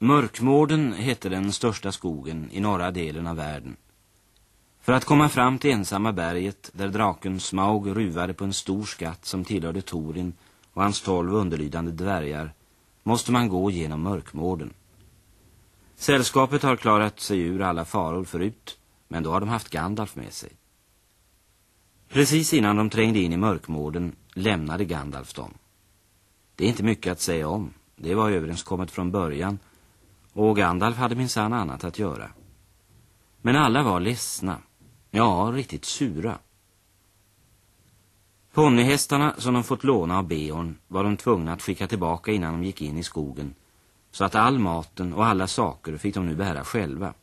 Mörkmården hette den största skogen i norra delen av världen. För att komma fram till ensamma berget där draken Smaug ruvade på en stor skatt som tillhörde Torin och hans tolv underlydande dvärgar måste man gå genom Mörkmården. Sällskapet har klarat sig ur alla faror förut, men då har de haft Gandalf med sig. Precis innan de trängde in i Mörkmården lämnade Gandalf dem. Det är inte mycket att säga om. Det var överenskommet från början och Gandalf hade minsann annat att göra. Men alla var ledsna. Ja, riktigt sura. Ponnyhästarna som de fått låna av Beorn var de tvungna att skicka tillbaka innan de gick in i skogen. Så att all maten och alla saker fick de nu bära själva.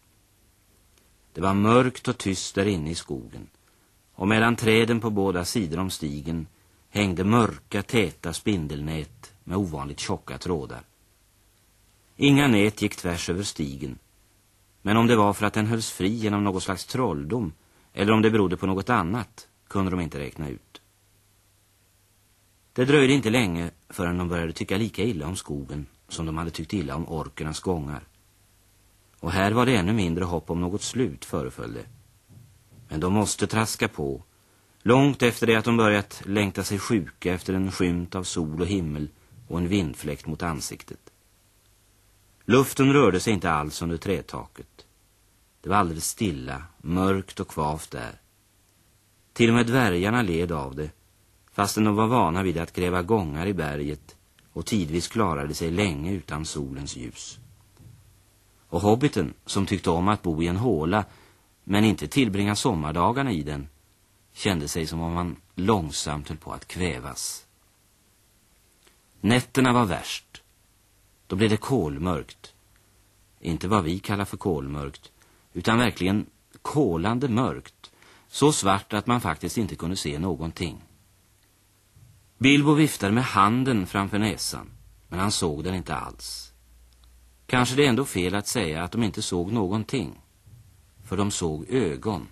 Det var mörkt och tyst där inne i skogen. Och mellan träden på båda sidor om stigen hängde mörka täta spindelnät med ovanligt tjocka trådar. Inga nät gick tvärs över stigen. Men om det var för att den hölls fri genom något slags trolldom eller om det berodde på något annat kunde de inte räkna ut. Det dröjde inte länge förrän de började tycka lika illa om skogen som de hade tyckt illa om orkernas gångar. Och här var det ännu mindre hopp om något slut föreföll det. Men de måste traska på, långt efter det att de börjat längta sig sjuka efter en skymt av sol och himmel och en vindfläkt mot ansiktet. Luften rörde sig inte alls under trätaket. Det var alldeles stilla, mörkt och kvavt där. Till och med dvärgarna led av det, fastän de var vana vid att gräva gångar i berget och tidvis klarade sig länge utan solens ljus. Och hobbiten, som tyckte om att bo i en håla men inte tillbringa sommardagarna i den, kände sig som om man långsamt höll på att kvävas. Nätterna var värst. Då blev det kolmörkt. Inte vad vi kallar för kolmörkt, utan verkligen kolande mörkt. Så svart att man faktiskt inte kunde se någonting. Bilbo viftade med handen framför näsan, men han såg den inte alls. Kanske det är ändå fel att säga att de inte såg någonting. För de såg ögon.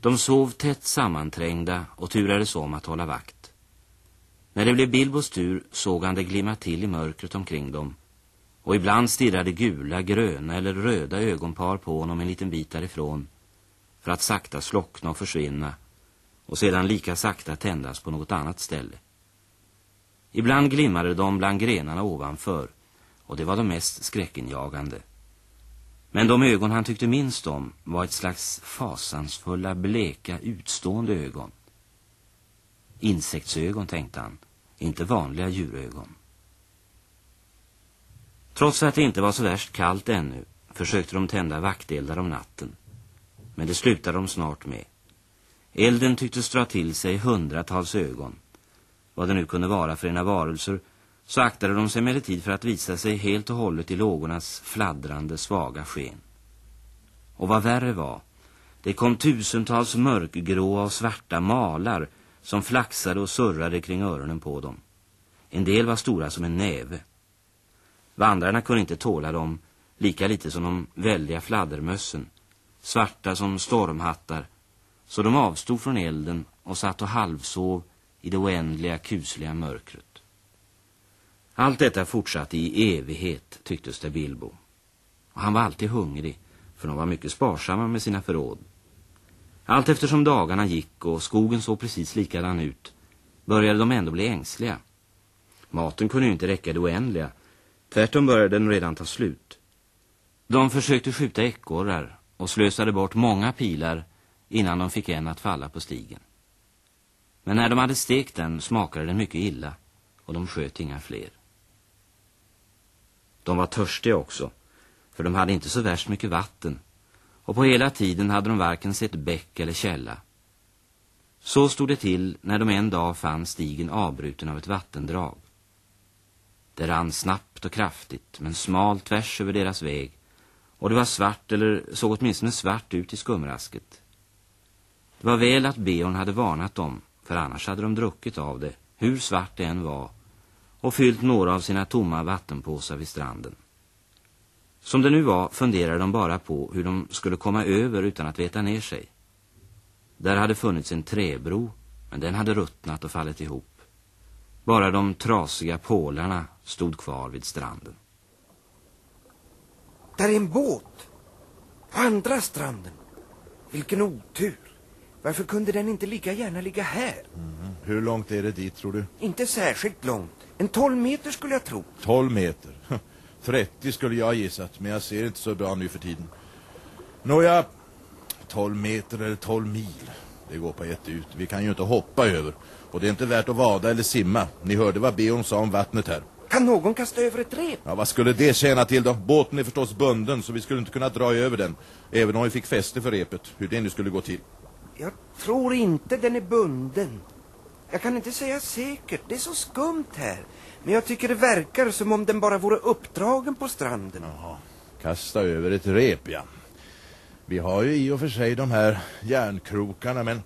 De sov tätt sammanträngda och turades om att hålla vakt. När det blev Bilbos tur såg han det glimma till i mörkret omkring dem. Och ibland stirrade gula, gröna eller röda ögonpar på honom en liten bit därifrån. För att sakta slockna och försvinna och sedan lika sakta tändas på något annat ställe. Ibland glimmade de bland grenarna ovanför och det var de mest skräckinjagande. Men de ögon han tyckte minst om var ett slags fasansfulla, bleka, utstående ögon. Insektsögon, tänkte han, inte vanliga djurögon. Trots att det inte var så värst kallt ännu försökte de tända vakteldar om natten. Men det slutade de snart med. Elden tycktes dra till sig hundratals ögon. Vad det nu kunde vara för ena varelser så aktade de sig emellertid för att visa sig helt och hållet i lågornas fladdrande svaga sken. Och vad värre var, det kom tusentals mörkgråa och svarta malar som flaxade och surrade kring öronen på dem. En del var stora som en näve. Vandrarna kunde inte tåla dem, lika lite som de väldiga fladdermössen, svarta som stormhattar så de avstod från elden och satt och halvsov i det oändliga kusliga mörkret. Allt detta fortsatte i evighet, tycktes det Bilbo. Och han var alltid hungrig, för de var mycket sparsamma med sina förråd. Allt eftersom dagarna gick och skogen såg precis likadan ut, började de ändå bli ängsliga. Maten kunde ju inte räcka det oändliga, tvärtom började den redan ta slut. De försökte skjuta ekorrar och slösade bort många pilar innan de fick en att falla på stigen. Men när de hade stekt den smakade den mycket illa och de sköt inga fler. De var törstiga också, för de hade inte så värst mycket vatten och på hela tiden hade de varken sett bäck eller källa. Så stod det till när de en dag fann stigen avbruten av ett vattendrag. Det rann snabbt och kraftigt men smalt tvärs över deras väg och det var svart eller såg åtminstone svart ut i skumrasket. Det var väl att Beon hade varnat dem, för annars hade de druckit av det, hur svart det än var, och fyllt några av sina tomma vattenpåsar vid stranden. Som det nu var funderade de bara på hur de skulle komma över utan att veta ner sig. Där hade funnits en träbro, men den hade ruttnat och fallit ihop. Bara de trasiga pålarna stod kvar vid stranden. Där är en båt. På andra stranden. Vilken otur. Varför kunde den inte lika gärna ligga här? Hur långt är det dit tror du? Inte särskilt långt. En 12 meter skulle jag tro. 12 meter. 30 skulle jag ha gissat, men jag ser inte så bra nu för tiden. Nåja, 12 meter eller 12 mil. Det går på ett ut. Vi kan ju inte hoppa över. Och det är inte värt att vada eller simma. Ni hörde vad Beon sa om vattnet här. Kan någon kasta över ett rep? Ja, vad skulle det tjäna till då? Båten är förstås bunden så vi skulle inte kunna dra över den. Även om vi fick fäste för repet. Hur det nu skulle gå till. Jag tror inte den är bunden. Jag kan inte säga säkert. Det är så skumt här. Men jag tycker det verkar som om den bara vore uppdragen på stranden. Jaha. Kasta över ett rep, ja. Vi har ju i och för sig de här järnkrokarna, men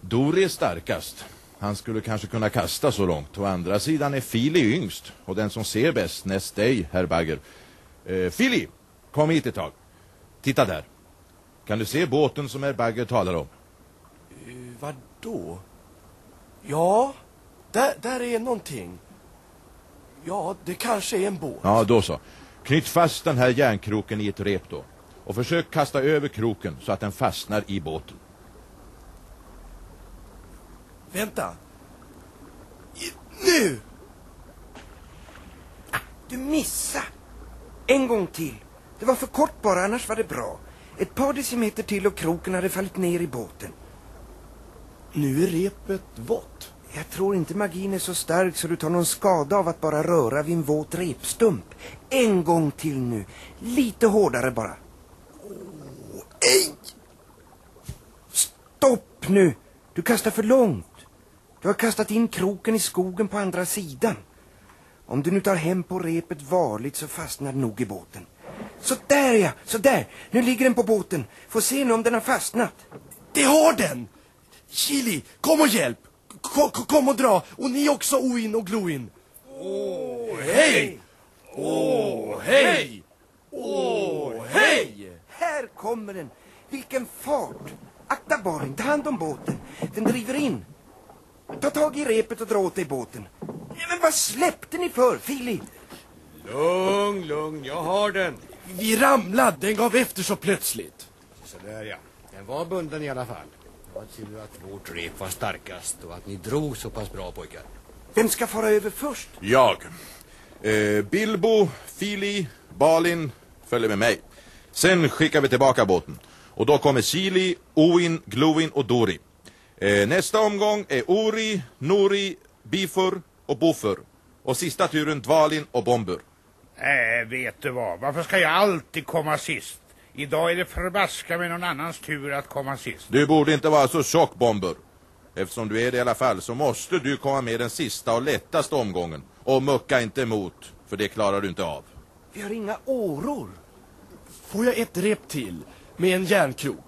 Dori är starkast. Han skulle kanske kunna kasta så långt. Å andra sidan är Fili yngst och den som ser bäst näst dig, herr Bagger. Eh, Fili, kom hit ett tag. Titta där. Kan du se båten som herr Bagger talar om? Vad då? Ja, där, där är någonting. Ja, det kanske är en båt. Ja, då så. Knyt fast den här järnkroken i ett rep då. Och försök kasta över kroken så att den fastnar i båten. Vänta. I, nu! Du missa. En gång till. Det var för kort bara, annars var det bra. Ett par decimeter till och kroken hade fallit ner i båten. Nu är repet vått. Jag tror inte magin är så stark så du tar någon skada av att bara röra vid en våt repstump. En gång till nu. Lite hårdare bara. Oh, ej! Stopp nu! Du kastar för långt. Du har kastat in kroken i skogen på andra sidan. Om du nu tar hem på repet varligt så fastnar den nog i båten. Så där ja, så där. Nu ligger den på båten. Få se nu om den har fastnat. Det har den! Chili, kom och hjälp! Kom, kom och dra! Och ni också, Oin och Gloin! Åh, hej! Åh, hej! Åh, hej! Här kommer den. Vilken fart. Akta baren, ta hand om båten. Den driver in. Ta tag i repet och dra åt dig båten. Men vad släppte ni för, Fili? Lugn, lugn, jag har den. Vi ramlade, den gav efter så plötsligt. Så där ja, den var bunden i alla fall. Det var tur att vårt rep var starkast och att ni drog så pass bra pojkar. Vem ska fara över först? Jag. Eh, Bilbo, Fili, Balin följer med mig. Sen skickar vi tillbaka båten. Och då kommer Chili, Oin, Gloin och Dori. Eh, nästa omgång är Ori, Nori, Bifur och Bofur. Och sista turen Dvalin och Bombur. Nej, vet du vad? Varför ska jag alltid komma sist? Idag är det förbaska med någon annans tur att komma sist. Du borde inte vara så tjock, Bomber. Eftersom du är det i alla fall så måste du komma med den sista och lättaste omgången. Och mucka inte emot, för det klarar du inte av. Vi har inga åror. Får jag ett rep till med en järnkrok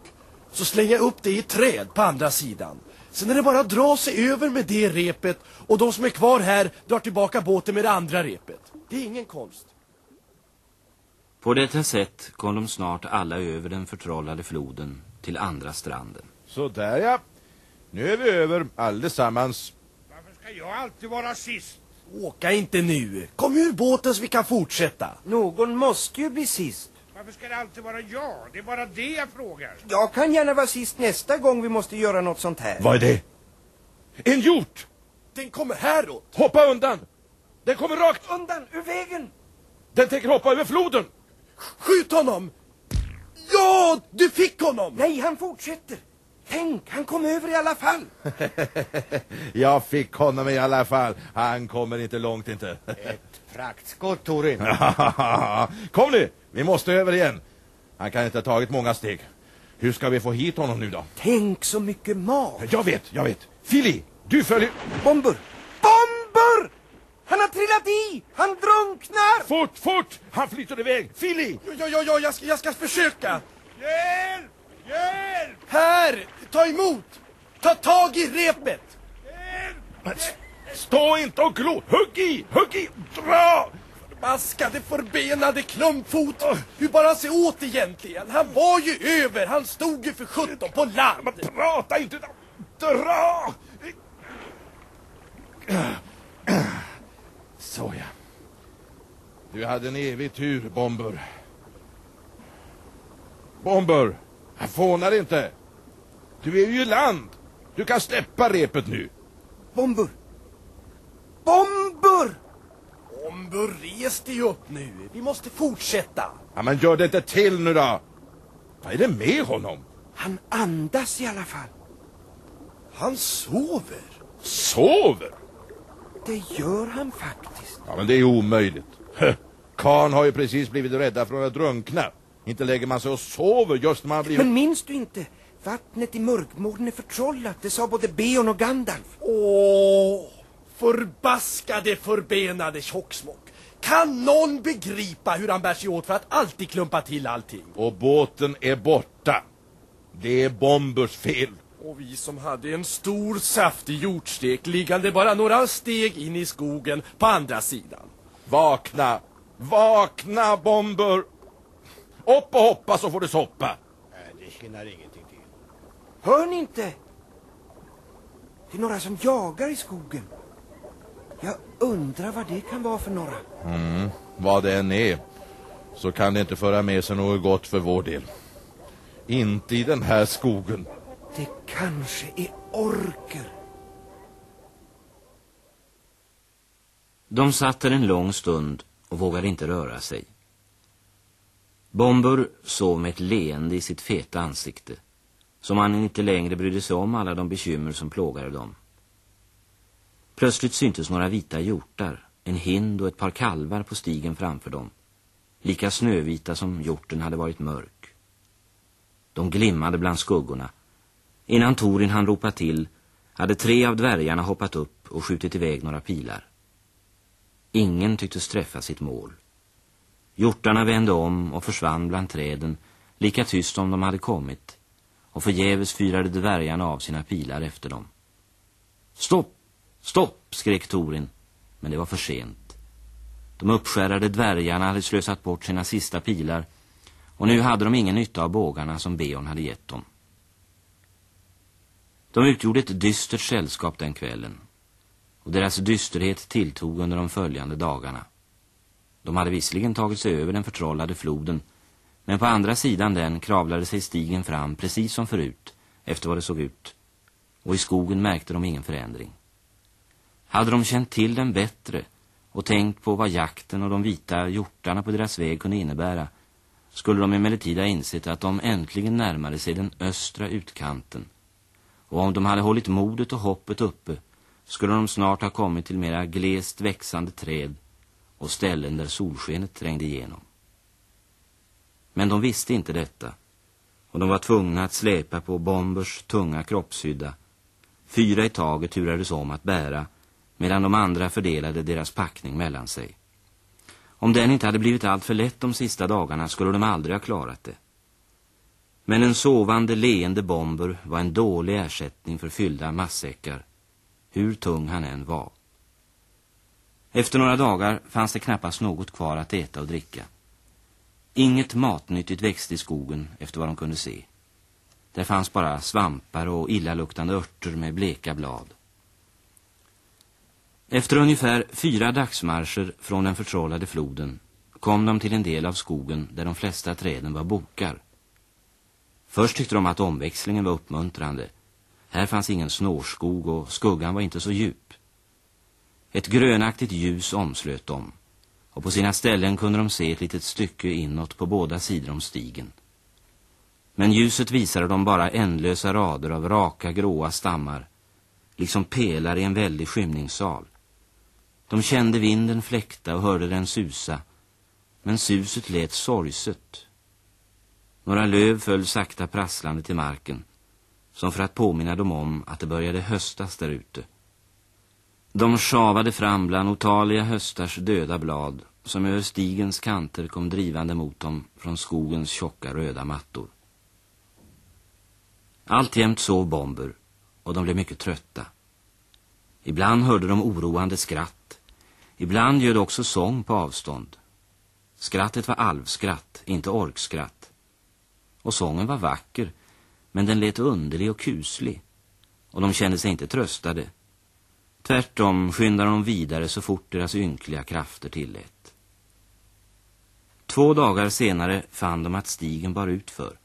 så slänger jag upp det i träd på andra sidan. Sen är det bara att dra sig över med det repet och de som är kvar här drar tillbaka båten med det andra repet. Det är ingen konst. På detta sätt kom de snart alla över den förtrollade floden till andra stranden. Så där ja. Nu är vi över allesammans. Varför ska jag alltid vara sist? Åka inte nu. Kom ur båten så vi kan fortsätta. Någon måste ju bli sist. Varför ska det alltid vara jag? Det är bara det jag frågar. Jag kan gärna vara sist nästa gång vi måste göra något sånt här. Vad är det? En hjort! Den kommer häråt. Hoppa undan! Den kommer rakt... Undan, ur vägen! Den tänker hoppa över floden! Skjut honom! Ja, du fick honom! Nej, han fortsätter. Tänk, han kom över i alla fall. Jag fick honom i alla fall. Han kommer inte långt inte. Ett praktskott, Torin. Kom nu, vi måste över igen. Han kan inte ha tagit många steg. Hur ska vi få hit honom nu då? Tänk så mycket mat. Jag vet, jag vet. Fili, du följer... Bomber! Bomber! Trillat i! Han drunknar! Fort, fort! Han flyter iväg. Fili! Ja, ja, ja, jag ska, jag ska försöka. Hjälp! Hjälp! Här, ta emot! Ta tag i repet! Hjälp! Stå inte och glo! Hugg i! Hugg i! Dra! Maskade förbenade klumpfot! Hur bara se åt egentligen? Han var ju över, han stod ju för sjutton på land! Men prata inte! Dra! Såja. Du hade en evig tur, Bomber. Bomber! Jag fånar inte! Du är ju i land! Du kan släppa repet nu! Bomber! Bomber! Bomber, res dig upp nu. Vi måste fortsätta. Ja, men gör det inte till nu då! Vad är det med honom? Han andas i alla fall. Han sover. Sover? Det gör han faktiskt. Ja, men det är omöjligt. Karn har ju precis blivit rädda från att drunkna. Inte lägger man sig och sover just när man blivit... Men minns du inte? Vattnet i mörkmorden är förtrollat. Det sa både Beon och Gandalf. Åh, förbaskade förbenade tjocksmock. Kan någon begripa hur han bär sig åt för att alltid klumpa till allting? Och båten är borta. Det är Bombers fel. Och vi som hade en stor saftig hjortstek liggande bara några steg in i skogen på andra sidan. Vakna! Vakna, Bomber! Upp och hoppa så får du soppa. Nej, det tjänar ingenting till. Hör ni inte? Det är några som jagar i skogen. Jag undrar vad det kan vara för några. Vad det än är så kan det inte föra med sig något gott för vår del. Inte i den här skogen. Kanske är orker. De satt där en lång stund och vågade inte röra sig. Bomber sov med ett leende i sitt feta ansikte, som han inte längre brydde sig om alla de bekymmer som plågade dem. Plötsligt syntes några vita hjortar, en hind och ett par kalvar på stigen framför dem, lika snövita som hjorten hade varit mörk. De glimmade bland skuggorna. Innan Torin han ropa till hade tre av dvärgarna hoppat upp och skjutit iväg några pilar. Ingen tycktes träffa sitt mål. Hjortarna vände om och försvann bland träden, lika tyst som de hade kommit, och förgäves fyrade dvärgarna av sina pilar efter dem. Stopp! Stopp! skrek Torin, men det var för sent. De uppskärrade dvärgarna hade slösat bort sina sista pilar, och nu hade de ingen nytta av bågarna som Beon hade gett dem. De utgjorde ett dystert sällskap den kvällen och deras dysterhet tilltog under de följande dagarna. De hade visserligen tagit sig över den förtrollade floden, men på andra sidan den kravlade sig stigen fram precis som förut, efter vad det såg ut, och i skogen märkte de ingen förändring. Hade de känt till den bättre och tänkt på vad jakten och de vita hjortarna på deras väg kunde innebära, skulle de emellertid ha insett att de äntligen närmade sig den östra utkanten, och om de hade hållit modet och hoppet uppe skulle de snart ha kommit till mera glest växande träd och ställen där solskenet trängde igenom. Men de visste inte detta och de var tvungna att släpa på bombers tunga kroppshydda. Fyra i taget turades om att bära medan de andra fördelade deras packning mellan sig. Om den inte hade blivit allt för lätt de sista dagarna skulle de aldrig ha klarat det. Men en sovande, leende bomber var en dålig ersättning för fyllda massäckar, hur tung han än var. Efter några dagar fanns det knappast något kvar att äta och dricka. Inget matnyttigt växte i skogen efter vad de kunde se. Där fanns bara svampar och illaluktande örter med bleka blad. Efter ungefär fyra dagsmarscher från den förtrollade floden kom de till en del av skogen där de flesta träden var bokar. Först tyckte de att omväxlingen var uppmuntrande. Här fanns ingen snårskog och skuggan var inte så djup. Ett grönaktigt ljus omslöt dem och på sina ställen kunde de se ett litet stycke inåt på båda sidor om stigen. Men ljuset visade dem bara ändlösa rader av raka gråa stammar, liksom pelare i en väldig skymningssal. De kände vinden fläkta och hörde den susa, men suset lät sorgset. Några löv föll sakta prasslande till marken, som för att påminna dem om att det började höstas där ute. De sjavade fram bland otaliga höstars döda blad som över stigens kanter kom drivande mot dem från skogens tjocka röda mattor. Alltjämt sov bomber och de blev mycket trötta. Ibland hörde de oroande skratt. Ibland ljöd också sång på avstånd. Skrattet var alvskratt, inte orkskratt. Och sången var vacker, men den lät underlig och kuslig. Och de kände sig inte tröstade. Tvärtom skyndade de vidare så fort deras ynkliga krafter tillät. Två dagar senare fann de att stigen bar utför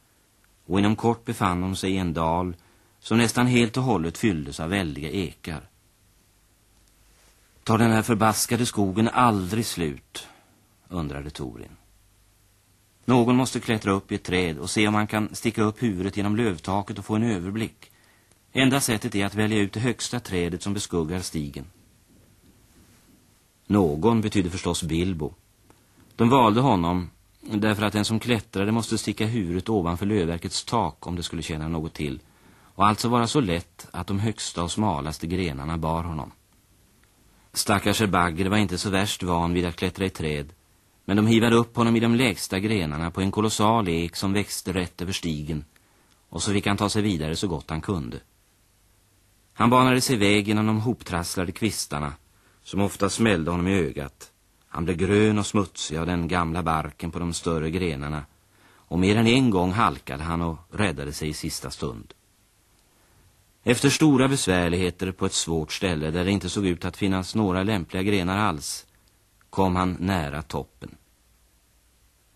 och inom kort befann de sig i en dal som nästan helt och hållet fylldes av väldiga ekar. Tar den här förbaskade skogen aldrig slut? undrade Torin. Någon måste klättra upp i ett träd och se om man kan sticka upp huvudet genom lövtaket och få en överblick. Enda sättet är att välja ut det högsta trädet som beskuggar stigen. Någon betyder förstås Bilbo. De valde honom därför att den som klättrade måste sticka huvudet ovanför lövverkets tak om det skulle känna något till och alltså vara så lätt att de högsta och smalaste grenarna bar honom. Stackars Bagger var inte så värst van vid att klättra i träd men de hivade upp honom i de lägsta grenarna på en kolossal ek som växte rätt över stigen och så fick han ta sig vidare så gott han kunde. Han banade sig väg genom de hoptrasslade kvistarna som ofta smällde honom i ögat. Han blev grön och smutsig av den gamla barken på de större grenarna och mer än en gång halkade han och räddade sig i sista stund. Efter stora besvärligheter på ett svårt ställe där det inte såg ut att finnas några lämpliga grenar alls kom han nära toppen.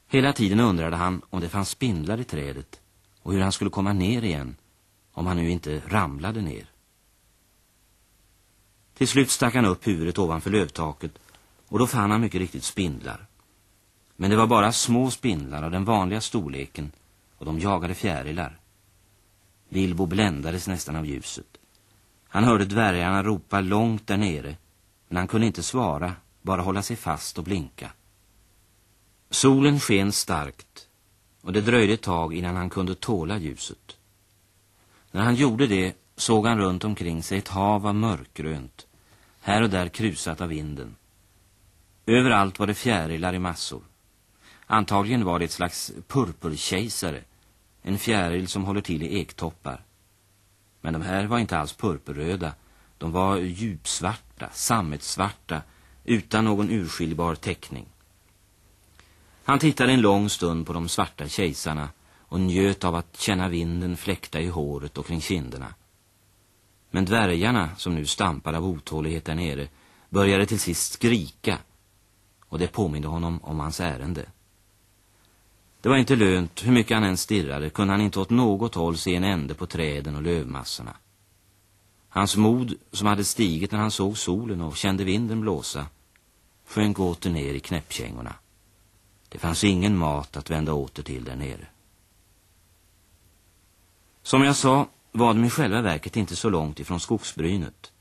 Hela tiden undrade han om det fanns spindlar i trädet och hur han skulle komma ner igen om han nu inte ramlade ner. Till slut stack han upp huvudet ovanför lövtaket och då fann han mycket riktigt spindlar. Men det var bara små spindlar av den vanliga storleken och de jagade fjärilar. Bilbo bländades nästan av ljuset. Han hörde dvärgarna ropa långt där nere men han kunde inte svara, bara hålla sig fast och blinka. Solen sken starkt och det dröjde ett tag innan han kunde tåla ljuset. När han gjorde det såg han runt omkring sig ett hav av mörkgrönt, här och där krusat av vinden. Överallt var det fjärilar i massor. Antagligen var det ett slags purpurkejsare, en fjäril som håller till i ektoppar. Men de här var inte alls purpurröda, de var djupsvarta, sammetsvarta, utan någon urskiljbar teckning. Han tittade en lång stund på de svarta kejsarna och njöt av att känna vinden fläkta i håret och kring kinderna. Men dvärgarna, som nu stampade av otålighet där nere, började till sist skrika och det påminde honom om hans ärende. Det var inte lönt, hur mycket han än stirrade kunde han inte åt något håll se en ände på träden och lövmassorna. Hans mod, som hade stigit när han såg solen och kände vinden blåsa, sjönk åter ner i knäppkängorna. Det fanns ingen mat att vända åter till där nere. Som jag sa var de i själva verket inte så långt ifrån skogsbrynet.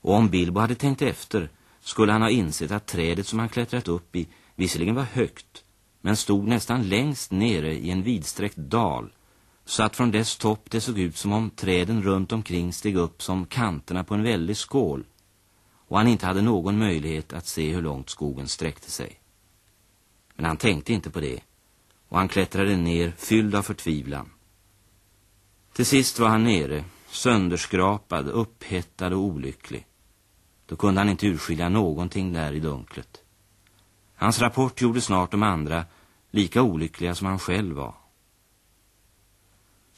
Och om Bilbo hade tänkt efter skulle han ha insett att trädet som han klättrat upp i visserligen var högt men stod nästan längst nere i en vidsträckt dal så att från dess topp det såg ut som om träden runt omkring steg upp som kanterna på en väldig skål och han inte hade någon möjlighet att se hur långt skogen sträckte sig. Men han tänkte inte på det och han klättrade ner fylld av förtvivlan. Till sist var han nere, sönderskrapad, upphettad och olycklig. Då kunde han inte urskilja någonting där i dunklet. Hans rapport gjorde snart de andra lika olyckliga som han själv var.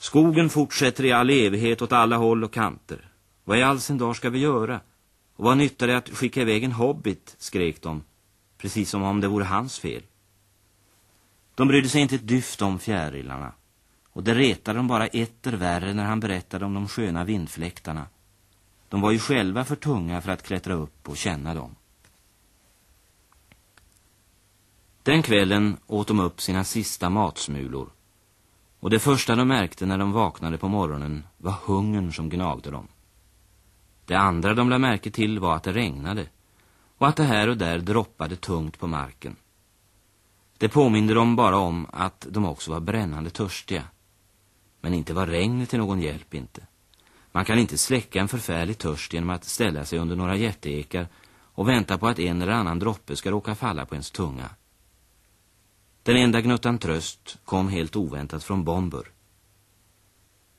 Skogen fortsätter i all evighet åt alla håll och kanter. Vad i all sin dag ska vi göra? Och vad nyttar det att skicka iväg en hobbit, skrek de, precis som om det vore hans fel. De brydde sig inte ett dyft om fjärilarna. Och det retade de bara etter värre när han berättade om de sköna vindfläktarna. De var ju själva för tunga för att klättra upp och känna dem. Den kvällen åt de upp sina sista matsmulor. Och det första de märkte när de vaknade på morgonen var hungern som gnagde dem. Det andra de lade märke till var att det regnade och att det här och där droppade tungt på marken. Det påminde dem bara om att de också var brännande törstiga. Men inte var regnet till någon hjälp inte. Man kan inte släcka en förfärlig törst genom att ställa sig under några jätteekar och vänta på att en eller annan droppe ska råka falla på ens tunga. Den enda gnuttan tröst kom helt oväntat från Bomber.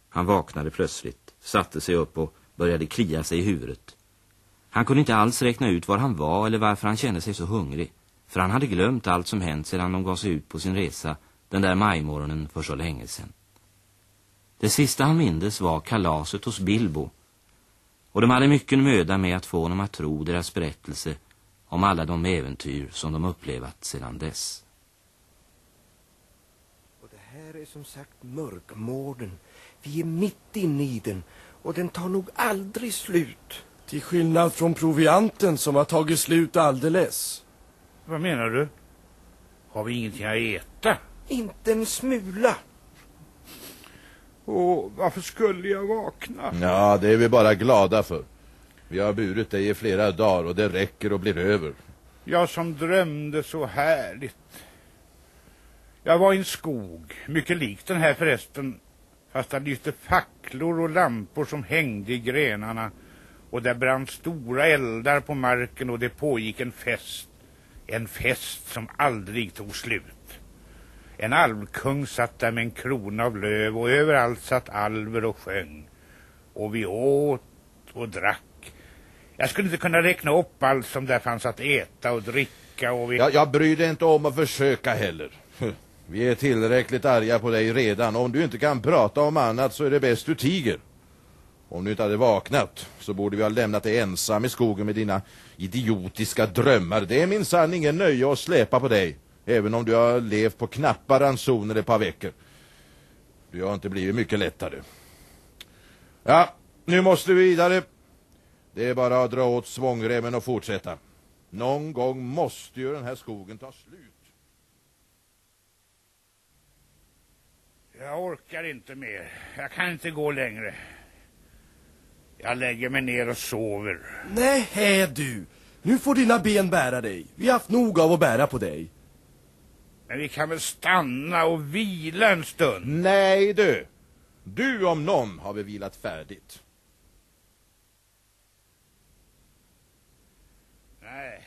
Han vaknade plötsligt, satte sig upp och började klia sig i huvudet. Han kunde inte alls räkna ut var han var eller varför han kände sig så hungrig. För han hade glömt allt som hänt sedan de gav sig ut på sin resa den där majmorgonen för så länge sedan. Det sista han mindes var kalaset hos Bilbo. Och de hade mycket möda med att få honom att tro deras berättelse om alla de äventyr som de upplevat sedan dess här är som sagt mörkmården. Vi är mitt inne i den och den tar nog aldrig slut. Till skillnad från provianten som har tagit slut alldeles. Vad menar du? Har vi ingenting att äta? Inte en smula. Och varför skulle jag vakna? Ja, det är vi bara glada för. Vi har burit dig i flera dagar och det räcker och blir över. Jag som drömde så härligt. Jag var i en skog, mycket lik den här förresten, fast där lyste facklor och lampor som hängde i grenarna och där brann stora eldar på marken och det pågick en fest. En fest som aldrig tog slut. En alvkung satt där med en krona av löv och överallt satt alver och sjöng. Och vi åt och drack. Jag skulle inte kunna räkna upp allt som där fanns att äta och dricka och vi... Jag, jag bryr dig inte om att försöka heller. Vi är tillräckligt arga på dig redan. Om du inte kan prata om annat så är det bäst du tiger. Om du inte hade vaknat så borde vi ha lämnat dig ensam i skogen med dina idiotiska drömmar. Det är minsann ingen nöje att släpa på dig. Även om du har levt på knappa ransoner ett par veckor. Du har inte blivit mycket lättare. Ja, nu måste vi vidare. Det är bara att dra åt svångremmen och fortsätta. Någon gång måste ju den här skogen ta slut. Jag orkar inte mer. Jag kan inte gå längre. Jag lägger mig ner och sover. Nej, du. Nu får dina ben bära dig. Vi har haft nog av att bära på dig. Men vi kan väl stanna och vila en stund? Nej du! Du om någon har vi vilat färdigt. Nej.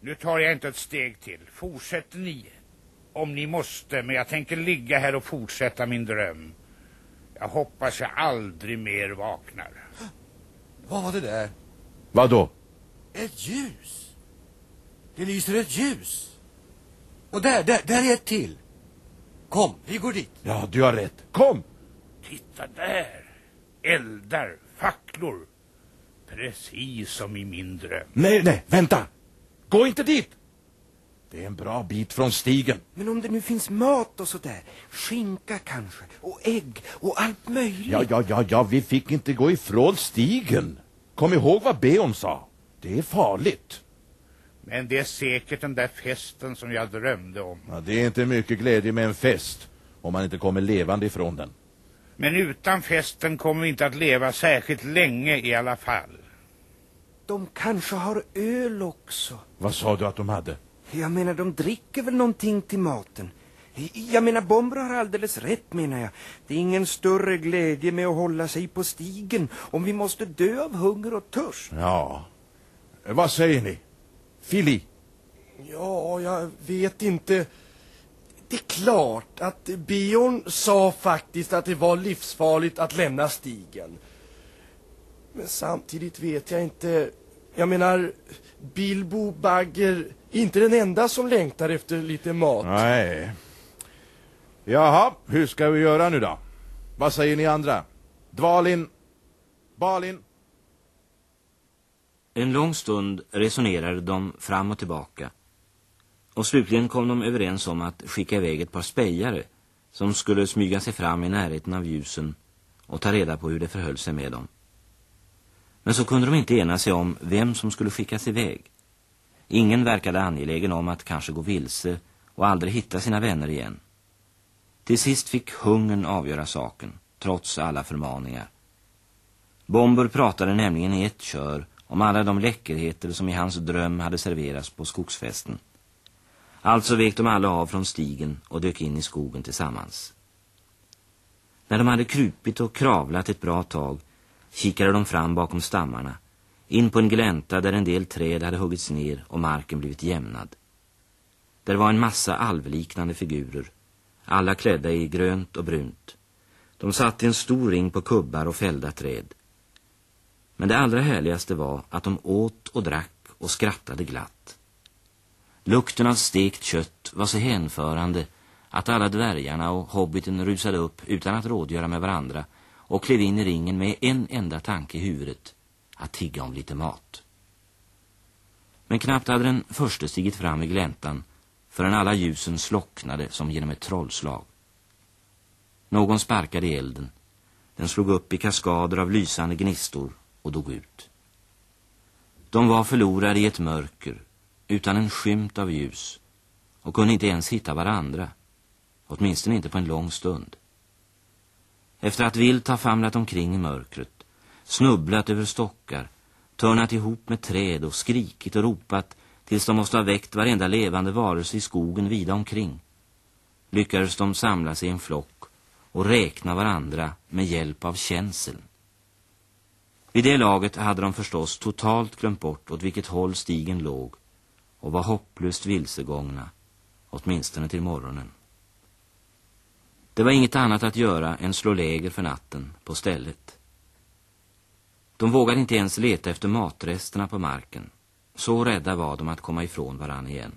Nu tar jag inte ett steg till. Fortsätter ni om ni måste, men jag tänker ligga här och fortsätta min dröm. Jag hoppas jag aldrig mer vaknar. Vad var det där? Vad då? Ett ljus. Det lyser ett ljus. Och där, där, där är ett till. Kom, vi går dit. Ja, du har rätt. Kom! Titta där! Eldar, facklor. Precis som i min dröm. Nej, nej, vänta! Gå inte dit! Det är en bra bit från stigen. Men om det nu finns mat och sådär, skinka kanske, och ägg och allt möjligt. Ja, ja, ja, ja, vi fick inte gå ifrån stigen. Kom ihåg vad Beon sa. Det är farligt. Men det är säkert den där festen som jag drömde om. Ja, det är inte mycket glädje med en fest om man inte kommer levande ifrån den. Men utan festen kommer vi inte att leva särskilt länge i alla fall. De kanske har öl också. Vad sa du att de hade? Jag menar, de dricker väl någonting till maten. Jag menar, Bomber har alldeles rätt menar jag. Det är ingen större glädje med att hålla sig på stigen om vi måste dö av hunger och törst. Ja. Vad säger ni? Fili? Ja, jag vet inte. Det är klart att Björn sa faktiskt att det var livsfarligt att lämna stigen. Men samtidigt vet jag inte. Jag menar, Bilbo Bagger inte den enda som längtar efter lite mat. Nej. Jaha, hur ska vi göra nu då? Vad säger ni andra? Dvalin? Balin? En lång stund resonerade de fram och tillbaka. Och slutligen kom de överens om att skicka iväg ett par spejare som skulle smyga sig fram i närheten av ljusen och ta reda på hur det förhöll sig med dem. Men så kunde de inte ena sig om vem som skulle skickas iväg. Ingen verkade angelägen om att kanske gå vilse och aldrig hitta sina vänner igen. Till sist fick hungern avgöra saken, trots alla förmaningar. Bomber pratade nämligen i ett kör om alla de läckerheter som i hans dröm hade serverats på skogsfesten. Alltså vek de alla av från stigen och dök in i skogen tillsammans. När de hade krupit och kravlat ett bra tag kikade de fram bakom stammarna, in på en glänta där en del träd hade huggits ner och marken blivit jämnad. Där var en massa alvliknande figurer, alla klädda i grönt och brunt. De satt i en stor ring på kubbar och fällda träd. Men det allra härligaste var att de åt och drack och skrattade glatt. Lukten av stekt kött var så hänförande att alla dvärgarna och hobbiten rusade upp utan att rådgöra med varandra och klev in i ringen med en enda tanke i huvudet, att tigga om lite mat. Men knappt hade den första stigit fram i gläntan förrän alla ljusen slocknade som genom ett trollslag. Någon sparkade i elden. Den slog upp i kaskader av lysande gnistor och dog ut. De var förlorade i ett mörker utan en skymt av ljus och kunde inte ens hitta varandra, åtminstone inte på en lång stund. Efter att vilt ha famlat omkring i mörkret, snubblat över stockar, törnat ihop med träd och skrikit och ropat tills de måste ha väckt varenda levande varelse i skogen vida omkring, lyckades de samla sig i en flock och räkna varandra med hjälp av känseln. Vid det laget hade de förstås totalt glömt bort åt vilket håll stigen låg och var hopplöst vilsegångna, åtminstone till morgonen. Det var inget annat att göra än slå läger för natten på stället. De vågade inte ens leta efter matresterna på marken. Så rädda var de att komma ifrån varann igen.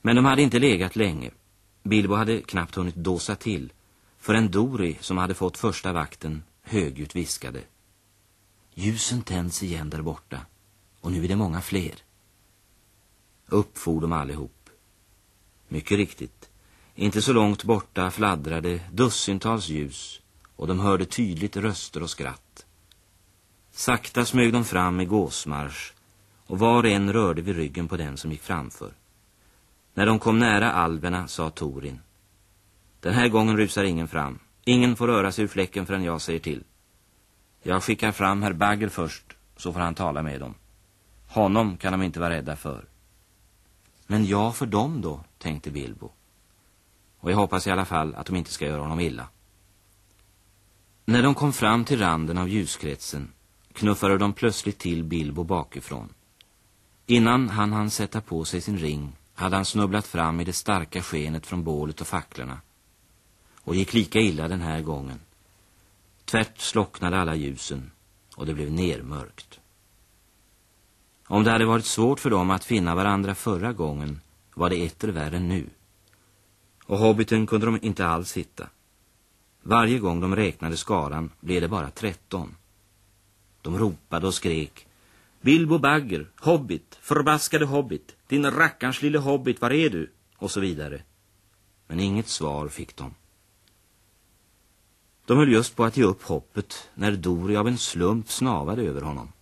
Men de hade inte legat länge. Bilbo hade knappt hunnit dåsa till förrän Dori, som hade fått första vakten, högljutt viskade. Ljusen tänds igen där borta och nu är det många fler. Upp for de allihop. Mycket riktigt. Inte så långt borta fladdrade dussintals ljus och de hörde tydligt röster och skratt. Sakta smög de fram i gåsmarsch och var och en rörde vid ryggen på den som gick framför. När de kom nära alverna sa Torin. Den här gången rusar ingen fram. Ingen får röra sig ur fläcken förrän jag säger till. Jag skickar fram herr Bagger först, så får han tala med dem. Honom kan de inte vara rädda för. Men jag för dem då, tänkte Bilbo. Och jag hoppas i alla fall att de inte ska göra honom illa. När de kom fram till randen av ljuskretsen knuffade de plötsligt till Bilbo bakifrån. Innan han hann sätta på sig sin ring hade han snubblat fram i det starka skenet från bålet och facklorna och gick lika illa den här gången. Tvärt slocknade alla ljusen och det blev nermörkt. Om det hade varit svårt för dem att finna varandra förra gången var det etter värre nu. Och hobbiten kunde de inte alls hitta. Varje gång de räknade skaran blev det bara tretton. De ropade och skrek Bilbo Bagger, hobbit, förbaskade hobbit, din rackarns lille hobbit, var är du? Och så vidare. Men inget svar fick de. De höll just på att ge upp hoppet när Dori av en slump snavade över honom.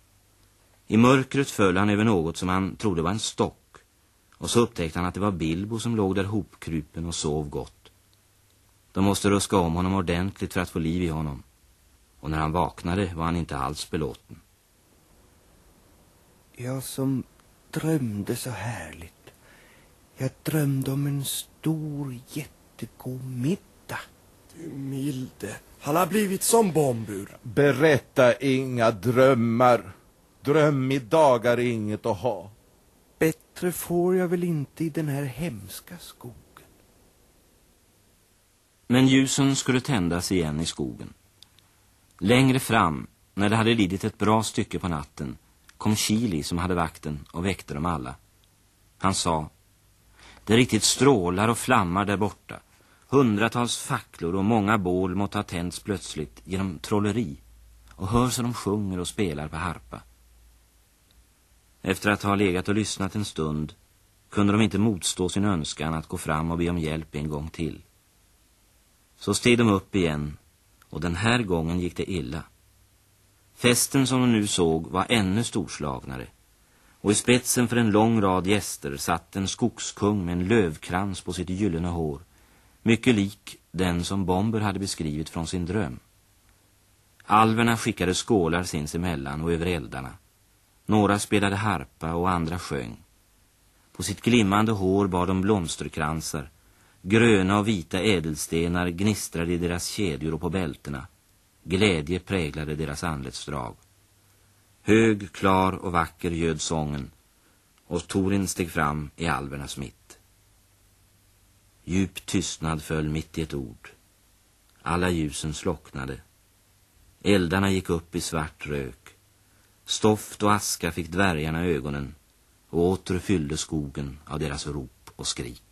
I mörkret föll han över något som han trodde var en stock och så upptäckte han att det var Bilbo som låg där hopkrupen och sov gott. De måste ruska om honom ordentligt för att få liv i honom och när han vaknade var han inte alls belåten. Jag som drömde så härligt. Jag drömde om en stor jättegod middag. Du milde. Han har blivit som bombur. Berätta inga drömmar. Drömmiddagar är inget att ha. Bättre får jag väl inte i den här hemska skogen. Men ljusen skulle tändas igen i skogen. Längre fram, när det hade lidit ett bra stycke på natten, kom Chili som hade vakten och väckte dem alla. Han sa, det riktigt strålar och flammar där borta. Hundratals facklor och många bål måtte ha tänts plötsligt genom trolleri och hör så de sjunger och spelar på harpa. Efter att ha legat och lyssnat en stund kunde de inte motstå sin önskan att gå fram och be om hjälp en gång till. Så steg de upp igen och den här gången gick det illa. Festen som de nu såg var ännu storslagnare och i spetsen för en lång rad gäster satt en skogskung med en lövkrans på sitt gyllene hår mycket lik den som Bomber hade beskrivit från sin dröm. Alverna skickade skålar sinsemellan och över eldarna. Några spelade harpa och andra sjöng. På sitt glimmande hår bar de blomsterkransar. Gröna och vita ädelstenar gnistrade i deras kedjor och på bältena. Glädje präglade deras anletsdrag. Hög, klar och vacker göd sången och Torin steg fram i alvernas mitt. Djup tystnad föll mitt i ett ord. Alla ljusen slocknade. Eldarna gick upp i svart rök. Stoft och aska fick dvärgarna ögonen och åter fyllde skogen av deras rop och skrik.